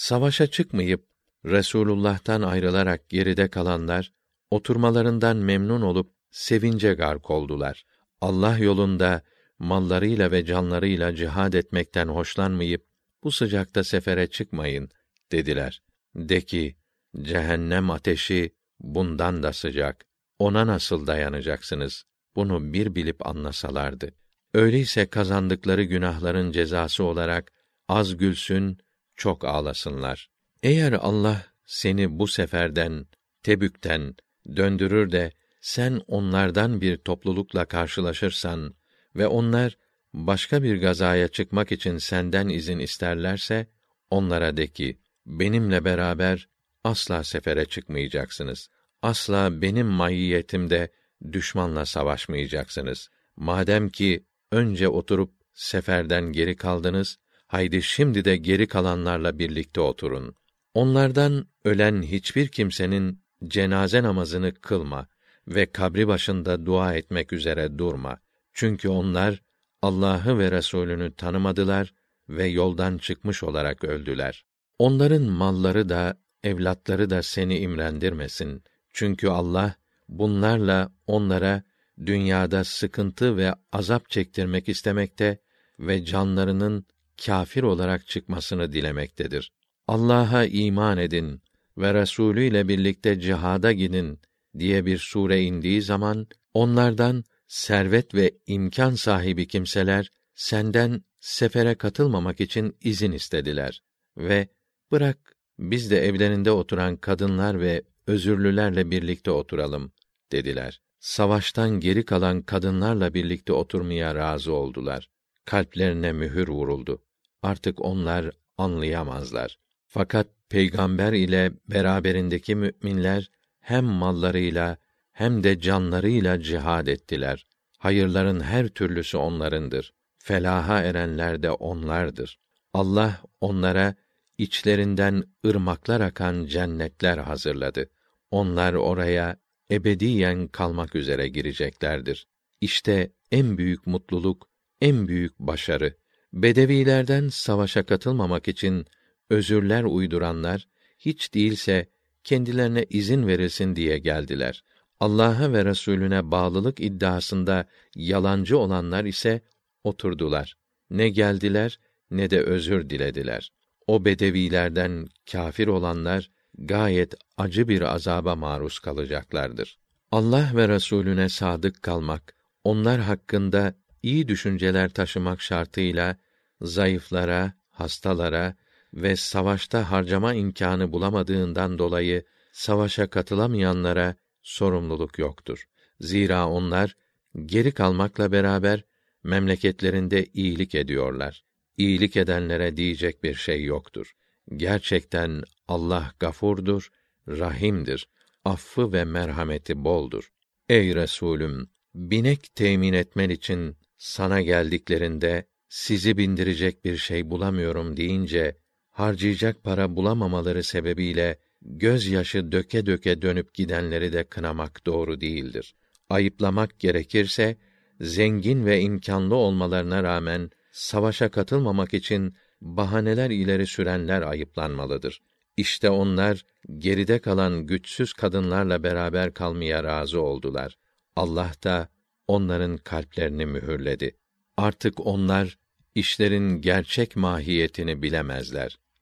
Savaşa çıkmayıp Resulullah'tan ayrılarak geride kalanlar oturmalarından memnun olup sevince gark oldular. Allah yolunda mallarıyla ve canlarıyla cihad etmekten hoşlanmayıp bu sıcakta sefere çıkmayın dediler. De ki cehennem ateşi bundan da sıcak. Ona nasıl dayanacaksınız? Bunu bir bilip anlasalardı. Öyleyse kazandıkları günahların cezası olarak az gülsün, çok ağlasınlar. Eğer Allah seni bu seferden, Tebük'ten döndürür de sen onlardan bir toplulukla karşılaşırsan ve onlar başka bir gazaya çıkmak için senden izin isterlerse onlara de ki benimle beraber asla sefere çıkmayacaksınız. Asla benim mahiyetimde düşmanla savaşmayacaksınız. Madem ki önce oturup seferden geri kaldınız, haydi şimdi de geri kalanlarla birlikte oturun. Onlardan ölen hiçbir kimsenin cenaze namazını kılma ve kabri başında dua etmek üzere durma. Çünkü onlar Allah'ı ve Resulünü tanımadılar ve yoldan çıkmış olarak öldüler. Onların malları da evlatları da seni imrendirmesin. Çünkü Allah bunlarla onlara dünyada sıkıntı ve azap çektirmek istemekte ve canlarının kâfir olarak çıkmasını dilemektedir. Allah'a iman edin ve Resulü ile birlikte cihada gidin diye bir sure indiği zaman onlardan servet ve imkan sahibi kimseler senden sefere katılmamak için izin istediler ve bırak biz de evlerinde oturan kadınlar ve özürlülerle birlikte oturalım dediler. Savaştan geri kalan kadınlarla birlikte oturmaya razı oldular. Kalplerine mühür vuruldu. Artık onlar anlayamazlar. Fakat peygamber ile beraberindeki müminler hem mallarıyla hem de canlarıyla cihad ettiler. Hayırların her türlüsü onlarındır. Felaha erenler de onlardır. Allah onlara içlerinden ırmaklar akan cennetler hazırladı. Onlar oraya ebediyen kalmak üzere gireceklerdir. İşte en büyük mutluluk, en büyük başarı. Bedevilerden savaşa katılmamak için özürler uyduranlar hiç değilse kendilerine izin verilsin diye geldiler. Allah'a ve Resulüne bağlılık iddiasında yalancı olanlar ise oturdular. Ne geldiler ne de özür dilediler. O bedevilerden kâfir olanlar gayet acı bir azaba maruz kalacaklardır. Allah ve Resulüne sadık kalmak, onlar hakkında iyi düşünceler taşımak şartıyla zayıflara, hastalara ve savaşta harcama imkanı bulamadığından dolayı savaşa katılamayanlara sorumluluk yoktur. Zira onlar geri kalmakla beraber memleketlerinde iyilik ediyorlar. İyilik edenlere diyecek bir şey yoktur. Gerçekten Allah gafurdur, rahimdir. Affı ve merhameti boldur. Ey Resulüm, binek temin etmen için sana geldiklerinde sizi bindirecek bir şey bulamıyorum deyince harcayacak para bulamamaları sebebiyle gözyaşı döke döke dönüp gidenleri de kınamak doğru değildir. Ayıplamak gerekirse zengin ve imkanlı olmalarına rağmen savaşa katılmamak için bahaneler ileri sürenler ayıplanmalıdır. İşte onlar geride kalan güçsüz kadınlarla beraber kalmaya razı oldular. Allah da onların kalplerini mühürledi. Artık onlar işlerin gerçek mahiyetini bilemezler.